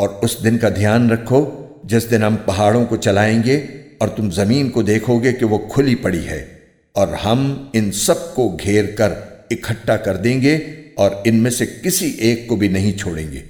और उस दिन का ध्यान रखो, जिस दिन हम पहाड़ों को चलाएँगे और तुम ज़मीन को देखोगे कि वो खुली पड़ी है, और हम इन सबको घेर कर इकट्ठा कर देंगे और इनमें से किसी एक को भी नहीं छोड़ेंगे।